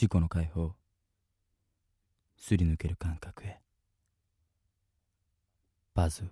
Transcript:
事故の解放。すり抜ける感覚へ。バズ